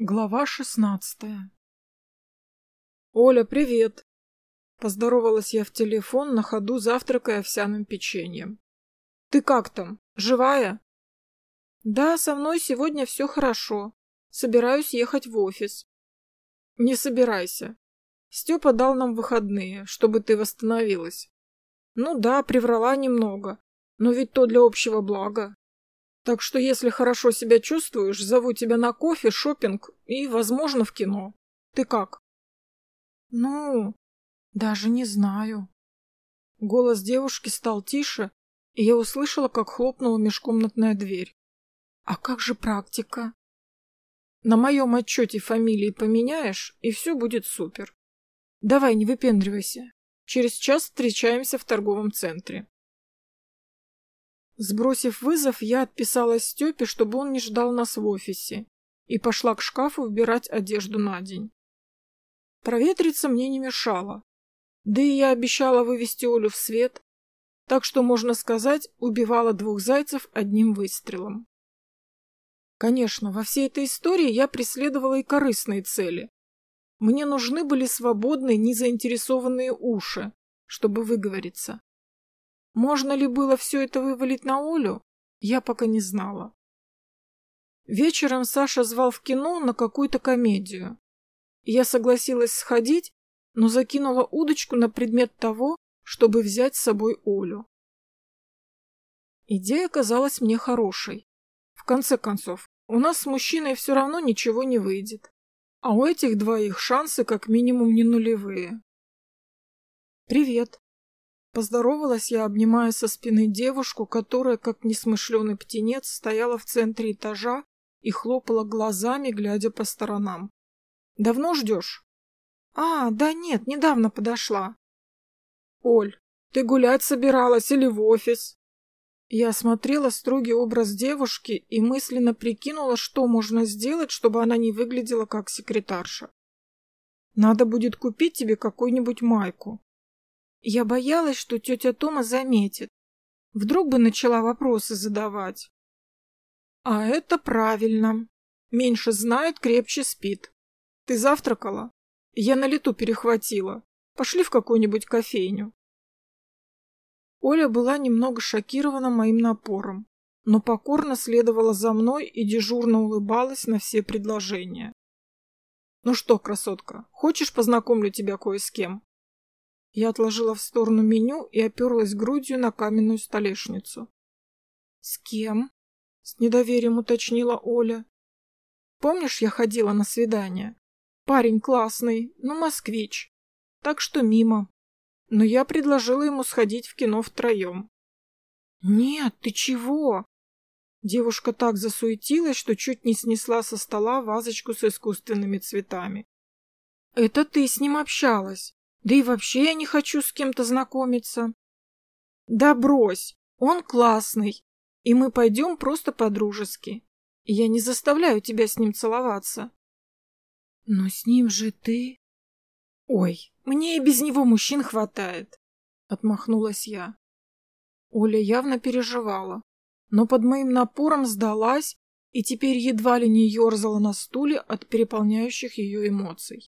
Глава шестнадцатая «Оля, привет!» Поздоровалась я в телефон, на ходу завтракая овсяным печеньем. «Ты как там? Живая?» «Да, со мной сегодня все хорошо. Собираюсь ехать в офис». «Не собирайся. Степа дал нам выходные, чтобы ты восстановилась». «Ну да, приврала немного, но ведь то для общего блага. Так что, если хорошо себя чувствуешь, зову тебя на кофе, шопинг и, возможно, в кино. Ты как? Ну, даже не знаю. Голос девушки стал тише, и я услышала, как хлопнула межкомнатная дверь. А как же практика? На моем отчете фамилии поменяешь, и все будет супер. Давай, не выпендривайся. Через час встречаемся в торговом центре. Сбросив вызов, я отписалась Степе, чтобы он не ждал нас в офисе, и пошла к шкафу выбирать одежду на день. Проветриться мне не мешало. Да и я обещала вывести Олю в свет, так что, можно сказать, убивала двух зайцев одним выстрелом. Конечно, во всей этой истории я преследовала и корыстные цели. Мне нужны были свободные, незаинтересованные уши, чтобы выговориться. Можно ли было все это вывалить на Олю, я пока не знала. Вечером Саша звал в кино на какую-то комедию. Я согласилась сходить, но закинула удочку на предмет того, чтобы взять с собой Олю. Идея казалась мне хорошей. В конце концов, у нас с мужчиной все равно ничего не выйдет. А у этих двоих шансы как минимум не нулевые. «Привет», Поздоровалась я, обнимая со спины девушку, которая, как несмышленый птенец, стояла в центре этажа и хлопала глазами, глядя по сторонам. «Давно ждешь?» «А, да нет, недавно подошла». «Оль, ты гулять собиралась или в офис?» Я осмотрела строгий образ девушки и мысленно прикинула, что можно сделать, чтобы она не выглядела как секретарша. «Надо будет купить тебе какую-нибудь майку. Я боялась, что тетя Тома заметит. Вдруг бы начала вопросы задавать. А это правильно. Меньше знает, крепче спит. Ты завтракала? Я на лету перехватила. Пошли в какую-нибудь кофейню. Оля была немного шокирована моим напором, но покорно следовала за мной и дежурно улыбалась на все предложения. «Ну что, красотка, хочешь познакомлю тебя кое с кем?» Я отложила в сторону меню и оперлась грудью на каменную столешницу. «С кем?» — с недоверием уточнила Оля. «Помнишь, я ходила на свидание? Парень классный, но москвич. Так что мимо. Но я предложила ему сходить в кино втроем». «Нет, ты чего?» Девушка так засуетилась, что чуть не снесла со стола вазочку с искусственными цветами. «Это ты с ним общалась?» Да и вообще я не хочу с кем-то знакомиться. Да брось, он классный, и мы пойдем просто по-дружески. Я не заставляю тебя с ним целоваться. Но с ним же ты... Ой, мне и без него мужчин хватает, отмахнулась я. Оля явно переживала, но под моим напором сдалась и теперь едва ли не ерзала на стуле от переполняющих ее эмоций.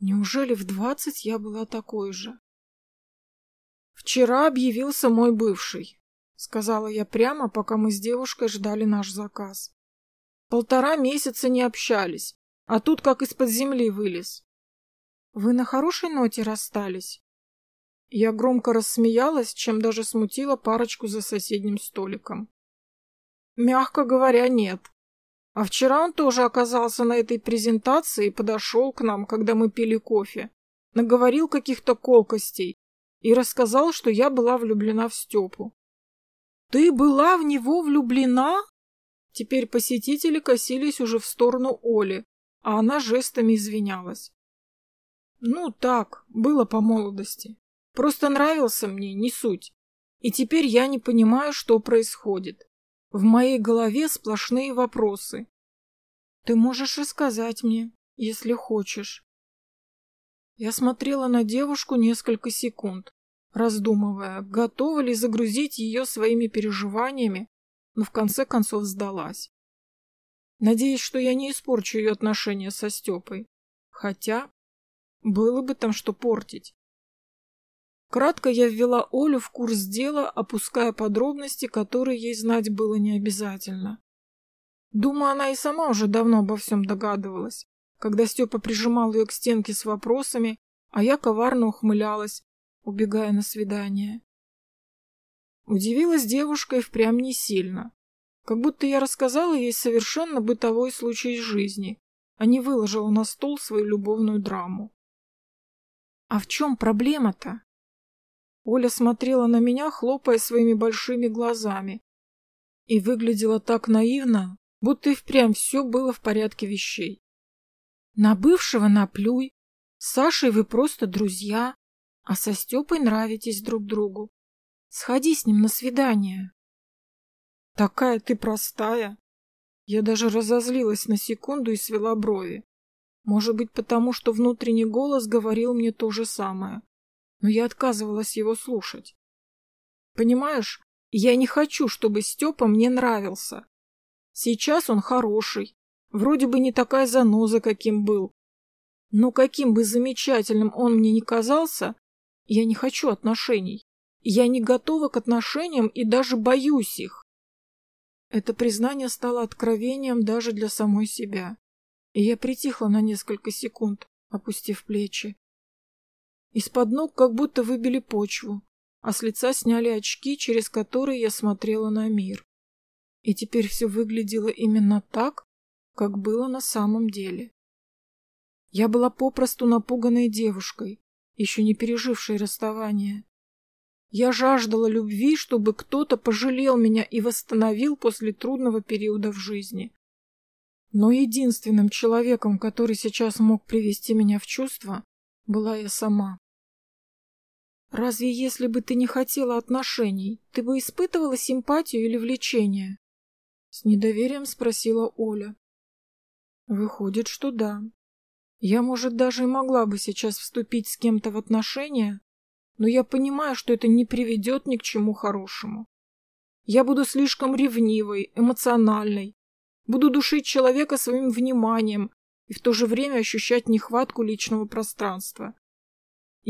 Неужели в двадцать я была такой же? «Вчера объявился мой бывший», — сказала я прямо, пока мы с девушкой ждали наш заказ. «Полтора месяца не общались, а тут как из-под земли вылез». «Вы на хорошей ноте расстались?» Я громко рассмеялась, чем даже смутила парочку за соседним столиком. «Мягко говоря, нет», а вчера он тоже оказался на этой презентации и подошел к нам, когда мы пили кофе. Наговорил каких-то колкостей и рассказал, что я была влюблена в Степу. «Ты была в него влюблена?» Теперь посетители косились уже в сторону Оли, а она жестами извинялась. «Ну так, было по молодости. Просто нравился мне, не суть. И теперь я не понимаю, что происходит. В моей голове сплошные вопросы. Ты можешь рассказать мне, если хочешь. Я смотрела на девушку несколько секунд, раздумывая, готова ли загрузить ее своими переживаниями, но в конце концов сдалась. Надеюсь, что я не испорчу ее отношения со Степой. Хотя, было бы там что портить. Кратко я ввела Олю в курс дела, опуская подробности, которые ей знать было не обязательно. Думаю, она и сама уже давно обо всем догадывалась, когда Степа прижимал ее к стенке с вопросами, а я коварно ухмылялась, убегая на свидание. Удивилась девушка и впрямь не сильно. Как будто я рассказала ей совершенно бытовой случай из жизни, а не выложила на стол свою любовную драму. «А в чем проблема-то?» Оля смотрела на меня, хлопая своими большими глазами, и выглядела так наивно, будто и впрямь все было в порядке вещей. На бывшего наплюй, с Сашей вы просто друзья, а со Степой нравитесь друг другу. Сходи с ним на свидание. Такая ты простая. Я даже разозлилась на секунду и свела брови. Может быть, потому что внутренний голос говорил мне то же самое. Но я отказывалась его слушать. Понимаешь, я не хочу, чтобы Степа мне нравился. Сейчас он хороший, вроде бы не такая заноза, каким был. Но каким бы замечательным он мне ни казался, я не хочу отношений. Я не готова к отношениям и даже боюсь их. Это признание стало откровением даже для самой себя. И я притихла на несколько секунд, опустив плечи. Из-под ног как будто выбили почву, а с лица сняли очки, через которые я смотрела на мир. И теперь все выглядело именно так, как было на самом деле. Я была попросту напуганной девушкой, еще не пережившей расставание. Я жаждала любви, чтобы кто-то пожалел меня и восстановил после трудного периода в жизни. Но единственным человеком, который сейчас мог привести меня в чувство, была я сама. Разве если бы ты не хотела отношений, ты бы испытывала симпатию или влечение? С недоверием спросила Оля. Выходит, что да. Я, может, даже и могла бы сейчас вступить с кем-то в отношения, но я понимаю, что это не приведет ни к чему хорошему. Я буду слишком ревнивой, эмоциональной, буду душить человека своим вниманием и в то же время ощущать нехватку личного пространства.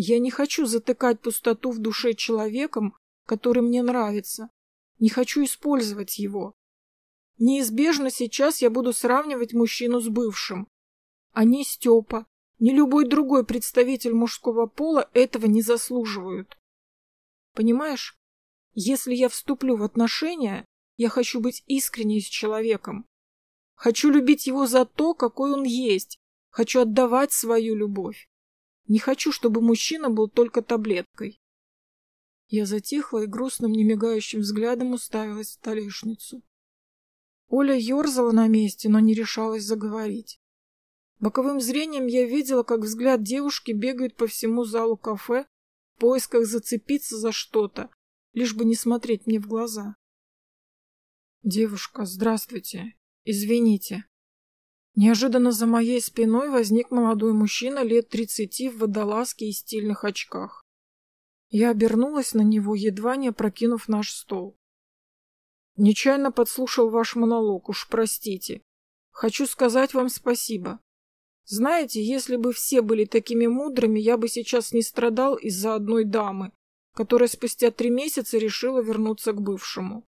Я не хочу затыкать пустоту в душе человеком, который мне нравится. Не хочу использовать его. Неизбежно сейчас я буду сравнивать мужчину с бывшим. А не Степа, ни любой другой представитель мужского пола этого не заслуживают. Понимаешь, если я вступлю в отношения, я хочу быть искренней с человеком. Хочу любить его за то, какой он есть. Хочу отдавать свою любовь. Не хочу, чтобы мужчина был только таблеткой. Я затихла и грустным, немигающим взглядом уставилась в столешницу. Оля ерзала на месте, но не решалась заговорить. Боковым зрением я видела, как взгляд девушки бегает по всему залу кафе в поисках зацепиться за что-то, лишь бы не смотреть мне в глаза. «Девушка, здравствуйте. Извините». Неожиданно за моей спиной возник молодой мужчина лет тридцати в водолазке и стильных очках. Я обернулась на него, едва не опрокинув наш стол. Нечаянно подслушал ваш монолог, уж простите. Хочу сказать вам спасибо. Знаете, если бы все были такими мудрыми, я бы сейчас не страдал из-за одной дамы, которая спустя три месяца решила вернуться к бывшему.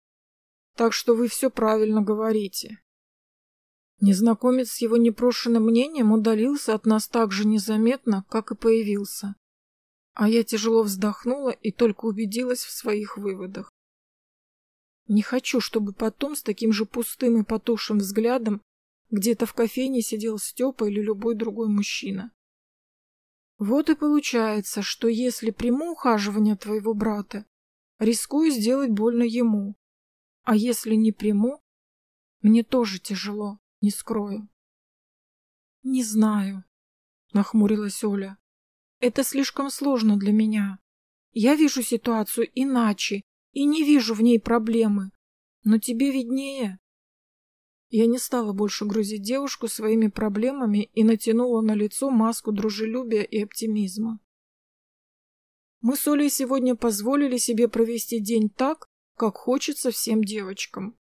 Так что вы все правильно говорите. Незнакомец с его непрошенным мнением удалился от нас так же незаметно, как и появился. А я тяжело вздохнула и только убедилась в своих выводах. Не хочу, чтобы потом с таким же пустым и потухшим взглядом где-то в кофейне сидел Степа или любой другой мужчина. Вот и получается, что если приму ухаживание твоего брата, рискую сделать больно ему. А если не приму, мне тоже тяжело, не скрою. Не знаю, нахмурилась Оля. Это слишком сложно для меня. Я вижу ситуацию иначе и не вижу в ней проблемы. Но тебе виднее. Я не стала больше грузить девушку своими проблемами и натянула на лицо маску дружелюбия и оптимизма. Мы с Олей сегодня позволили себе провести день так, как хочется всем девочкам.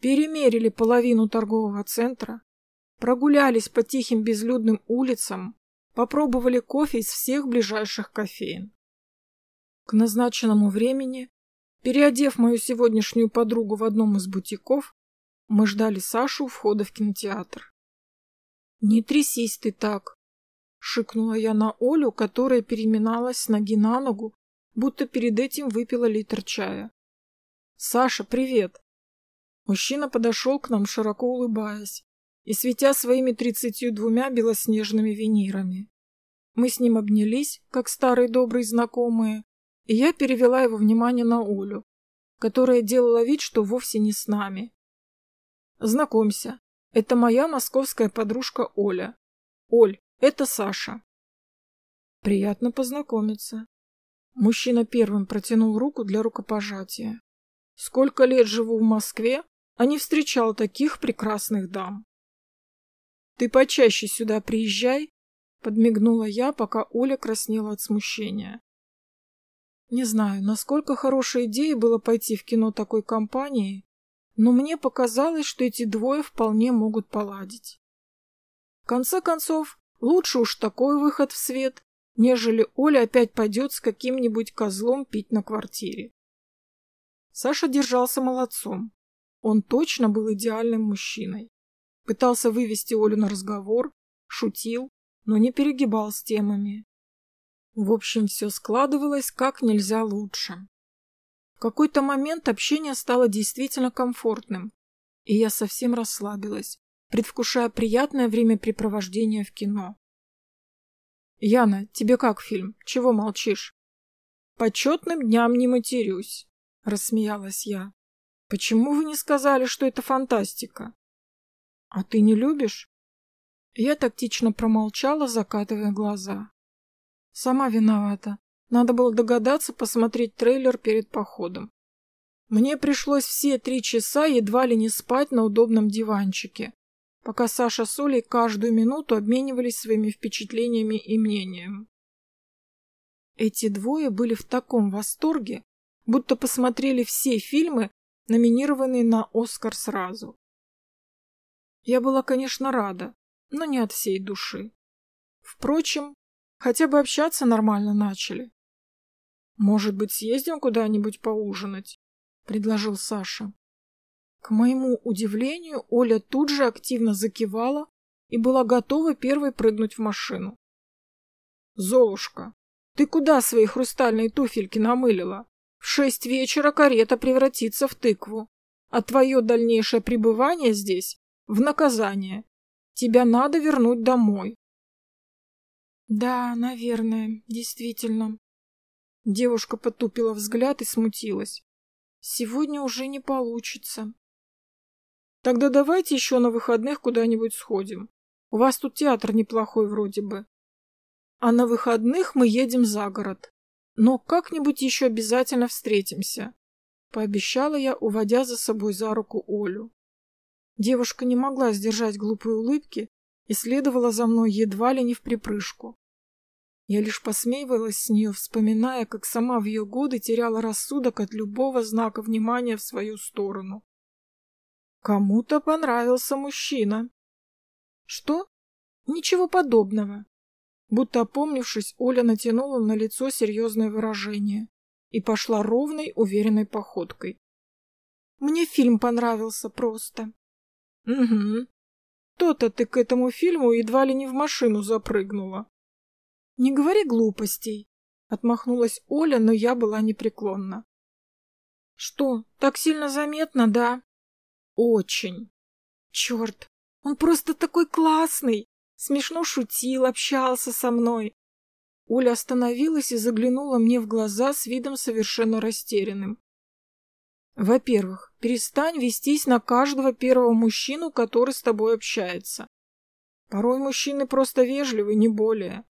Перемерили половину торгового центра, прогулялись по тихим безлюдным улицам, попробовали кофе из всех ближайших кофеин. К назначенному времени, переодев мою сегодняшнюю подругу в одном из бутиков, мы ждали Сашу у входа в кинотеатр. «Не трясись ты так!» — шикнула я на Олю, которая переминалась с ноги на ногу, будто перед этим выпила литр чая. «Саша, привет!» Мужчина подошел к нам, широко улыбаясь и светя своими тридцатью двумя белоснежными винирами. Мы с ним обнялись, как старые добрые знакомые, и я перевела его внимание на Олю, которая делала вид, что вовсе не с нами. Знакомься, это моя московская подружка Оля. Оль, это Саша. Приятно познакомиться. Мужчина первым протянул руку для рукопожатия. Сколько лет живу в Москве, а не встречал таких прекрасных дам. Ты почаще сюда приезжай, подмигнула я, пока Оля краснела от смущения. Не знаю, насколько хорошей идеей было пойти в кино такой компании, но мне показалось, что эти двое вполне могут поладить. В конце концов, лучше уж такой выход в свет, нежели Оля опять пойдет с каким-нибудь козлом пить на квартире. Саша держался молодцом. Он точно был идеальным мужчиной. Пытался вывести Олю на разговор, шутил, но не перегибал с темами. В общем, все складывалось как нельзя лучше какой-то момент общение стало действительно комфортным, и я совсем расслабилась, предвкушая приятное времяпрепровождение в кино. «Яна, тебе как фильм? Чего молчишь?» «Почетным дням не матерюсь», — рассмеялась я. «Почему вы не сказали, что это фантастика?» «А ты не любишь?» Я тактично промолчала, закатывая глаза. «Сама виновата. Надо было догадаться посмотреть трейлер перед походом. Мне пришлось все три часа едва ли не спать на удобном диванчике, пока Саша с Олей каждую минуту обменивались своими впечатлениями и мнением. Эти двое были в таком восторге, будто посмотрели все фильмы, номинированные на Оскар сразу. Я была, конечно, рада, но не от всей души. Впрочем, хотя бы общаться нормально начали. «Может быть, съездим куда-нибудь поужинать?» — предложил Саша. К моему удивлению, Оля тут же активно закивала и была готова первой прыгнуть в машину. «Золушка, ты куда свои хрустальные туфельки намылила? В шесть вечера карета превратится в тыкву, а твое дальнейшее пребывание здесь — в наказание. Тебя надо вернуть домой». «Да, наверное, действительно», Девушка потупила взгляд и смутилась. Сегодня уже не получится. Тогда давайте еще на выходных куда-нибудь сходим. У вас тут театр неплохой вроде бы. А на выходных мы едем за город. Но как-нибудь еще обязательно встретимся. Пообещала я, уводя за собой за руку Олю. Девушка не могла сдержать глупой улыбки и следовала за мной едва ли не в припрыжку. Я лишь посмеивалась с нее, вспоминая, как сама в ее годы теряла рассудок от любого знака внимания в свою сторону. Кому-то понравился мужчина. Что? Ничего подобного. Будто опомнившись, Оля натянула на лицо серьезное выражение и пошла ровной, уверенной походкой. Мне фильм понравился просто. Угу. То-то ты к этому фильму едва ли не в машину запрыгнула. «Не говори глупостей», — отмахнулась Оля, но я была непреклонна. «Что, так сильно заметно, да?» «Очень». «Черт, он просто такой классный!» Смешно шутил, общался со мной. Оля остановилась и заглянула мне в глаза с видом совершенно растерянным. Во-первых, перестань вестись на каждого первого мужчину, который с тобой общается. Порой мужчины просто вежливы, не более.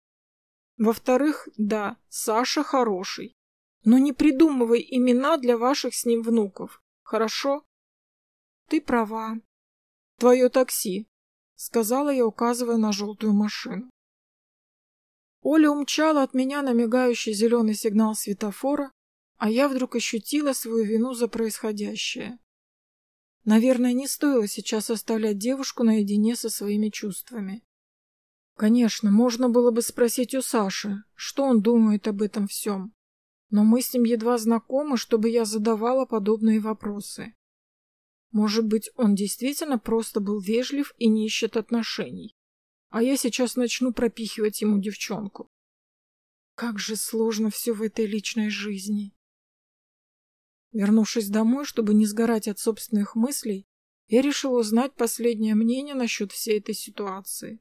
Во-вторых, да, Саша хороший. Но не придумывай имена для ваших с ним внуков. Хорошо? Ты права. Твое такси, сказала я, указывая на желтую машину. Оля умчала от меня на мигающий зеленый сигнал светофора, а я вдруг ощутила свою вину за происходящее. Наверное, не стоило сейчас оставлять девушку наедине со своими чувствами. Конечно, можно было бы спросить у Саши, что он думает об этом всем. Но мы с ним едва знакомы, чтобы я задавала подобные вопросы. Может быть, он действительно просто был вежлив и не ищет отношений. А я сейчас начну пропихивать ему девчонку. Как же сложно все в этой личной жизни. Вернувшись домой, чтобы не сгорать от собственных мыслей, я решил узнать последнее мнение насчет всей этой ситуации.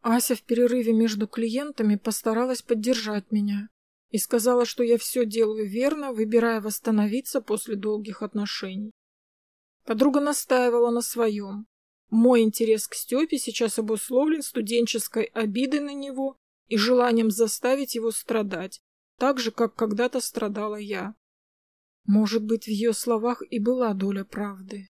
Ася в перерыве между клиентами постаралась поддержать меня и сказала, что я все делаю верно, выбирая восстановиться после долгих отношений. Подруга настаивала на своем. Мой интерес к Степе сейчас обусловлен студенческой обидой на него и желанием заставить его страдать, так же, как когда-то страдала я. Может быть, в ее словах и была доля правды.